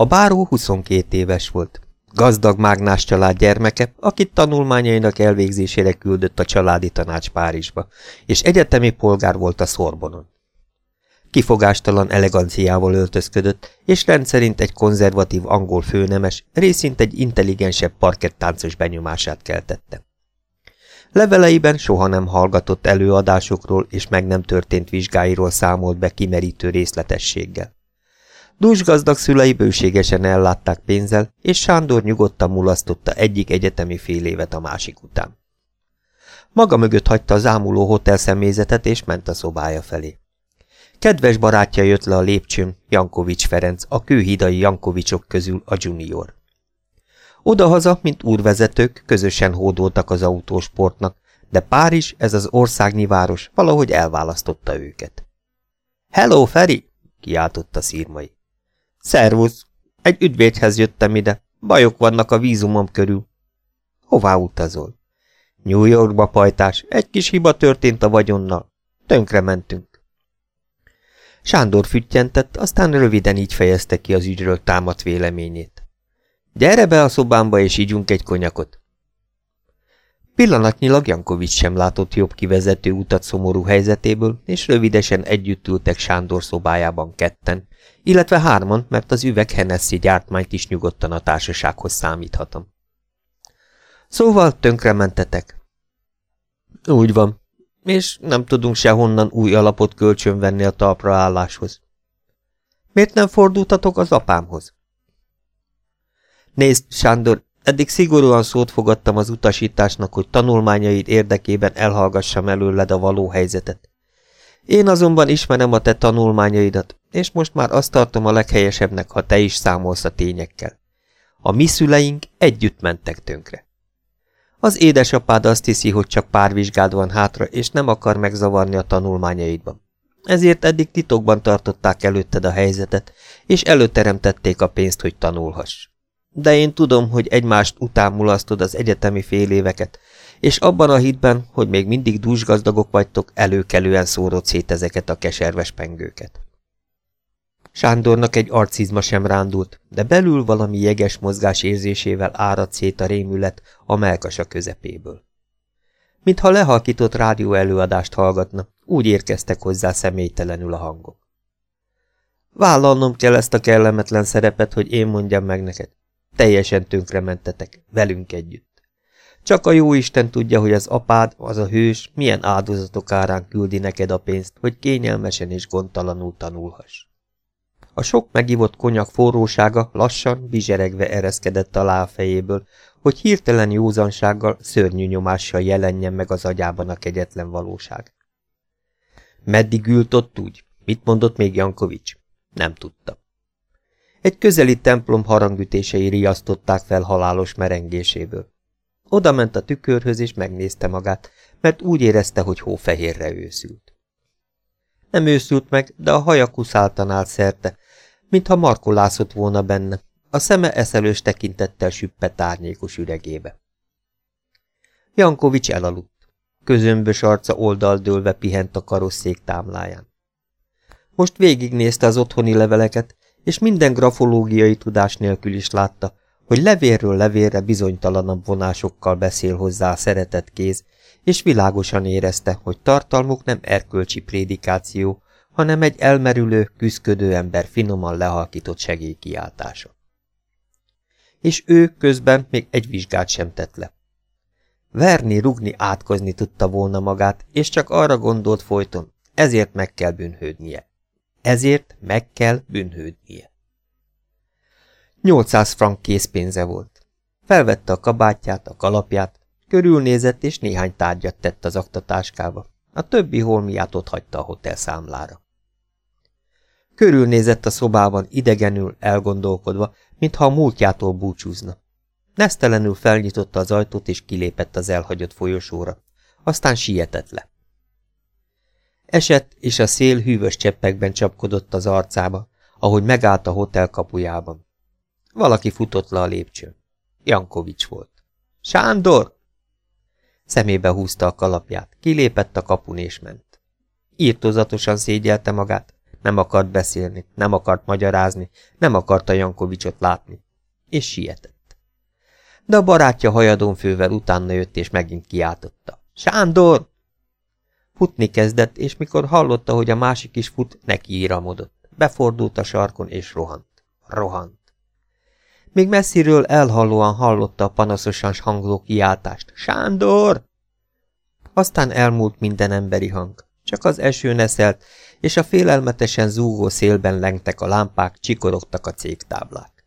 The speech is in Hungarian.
A báró 22 éves volt. Gazdag mágnás család gyermeke, akit tanulmányainak elvégzésére küldött a családi tanács Párizsba, és egyetemi polgár volt a Szorbonon. Kifogástalan eleganciával öltözködött, és rendszerint egy konzervatív angol főnemes, részint egy intelligensebb parkettáncos benyomását keltette. Leveleiben soha nem hallgatott előadásokról és meg nem történt vizsgáiról számolt be kimerítő részletességgel. Dúsgazdag szülei bőségesen ellátták pénzzel, és Sándor nyugodtan mulasztotta egyik egyetemi fél évet a másik után. Maga mögött hagyta az ámuló hotel személyzetet, és ment a szobája felé. Kedves barátja jött le a lépcsőn, Jankovics Ferenc, a kőhidai Jankovicsok közül a junior. Odahaza, mint úrvezetők, közösen hódoltak az autósportnak, de Párizs, ez az országnyi város, valahogy elválasztotta őket. – Hello, Feri! – kiáltotta szírmai. – Szervusz! Egy ügyvédhez jöttem ide. Bajok vannak a vízumom körül. – Hová utazol? – New Yorkba pajtás. Egy kis hiba történt a vagyonnal. Tönkre mentünk. Sándor füttyentett, aztán röviden így fejezte ki az ügyről támadt véleményét. Gyere be a szobámba, és ígyunk egy konyakot. Pillanatnyilag Jankovics sem látott jobb kivezető utat szomorú helyzetéből, és rövidesen együtt ültek Sándor szobájában ketten, illetve hárman, mert az üveg Hennessy gyártmányt is nyugodtan a társasághoz számíthatom. Szóval tönkrementetek. Úgy van, és nem tudunk sehonnan új alapot kölcsönvenni a talpraálláshoz. Miért nem fordultatok az apámhoz? Nézd, Sándor, eddig szigorúan szót fogadtam az utasításnak, hogy tanulmányaid érdekében elhallgassam előled a való helyzetet. Én azonban ismerem a te tanulmányaidat, és most már azt tartom a leghelyesebbnek, ha te is számolsz a tényekkel. A mi szüleink együtt mentek tönkre. Az édesapád azt hiszi, hogy csak pár vizsgád van hátra, és nem akar megzavarni a tanulmányaidban. Ezért eddig titokban tartották előtted a helyzetet, és előteremtették a pénzt, hogy tanulhass. De én tudom, hogy egymást után mulasztod az egyetemi fél éveket, és abban a hitben, hogy még mindig dúsgazdagok vagytok, előkelően szórod szét ezeket a keserves pengőket. Sándornak egy arcizma sem rándult, de belül valami jeges mozgás érzésével áradt szét a rémület a melkasa közepéből. Mintha lehalkított rádió előadást hallgatna, úgy érkeztek hozzá személytelenül a hangok. Vállalnom kell ezt a kellemetlen szerepet, hogy én mondjam meg neked. Teljesen tönkrementetek, velünk együtt. Csak a jó Isten tudja, hogy az apád, az a hős, milyen áldozatok árán küldi neked a pénzt, hogy kényelmesen és gondtalanul tanulhass. A sok megivott konyak forrósága lassan, bizseregve ereszkedett alá a fejéből, hogy hirtelen józansággal, szörnyű nyomással jelenjen meg az agyában a kegyetlen valóság. Meddig ült ott úgy? Mit mondott még Jankovics? Nem tudta. Egy közeli templom harangütései riasztották fel halálos merengéséből. Oda ment a tükörhöz és megnézte magát, mert úgy érezte, hogy hófehérre őszült. Nem őszült meg, de a haja kuszáltan állt szerte, mintha markolászott volna benne, a szeme eszelős tekintettel süppett árnyékos üregébe. Jankovics elaludt. Közömbös arca oldaldőlve pihent a karosszék támláján. Most végignézte az otthoni leveleket, és minden grafológiai tudás nélkül is látta, hogy levérről levérre bizonytalanabb vonásokkal beszél hozzá a szeretett kéz, és világosan érezte, hogy tartalmuk nem erkölcsi prédikáció, hanem egy elmerülő, küszködő ember finoman lehalkított segélykiáltása. És ő közben még egy vizsgát sem tett le. Verni, rugni, átkozni tudta volna magát, és csak arra gondolt folyton, ezért meg kell bűnhődnie. Ezért meg kell bűnhődnie. 800 frank készpénze volt. Felvette a kabátját, a kalapját, körülnézett és néhány tárgyat tett az aktatáskába. A többi holmiát ott hagyta a hotel számlára. Körülnézett a szobában idegenül, elgondolkodva, mintha a múltjától búcsúzna. Nesztelenül felnyitotta az ajtót és kilépett az elhagyott folyosóra. Aztán sietett le. Esett, és a szél hűvös cseppekben csapkodott az arcába, ahogy megállt a hotel kapujában. Valaki futott le a lépcsőn. Jankovics volt. Sándor! Szemébe húzta a kalapját, kilépett a kapun és ment. Írtozatosan szégyelte magát, nem akart beszélni, nem akart magyarázni, nem akarta Jankovicsot látni. És sietett. De a barátja hajadón fővel utána jött, és megint kiáltotta. Sándor! Futni kezdett, és mikor hallotta, hogy a másik is fut, neki íramodott. Befordult a sarkon, és rohant. Rohant. Még messziről elhallóan hallotta a panaszosan hangzó kiáltást. Sándor! Aztán elmúlt minden emberi hang. Csak az eső neszelt, és a félelmetesen zúgó szélben lengtek a lámpák, csikorogtak a cégtáblák.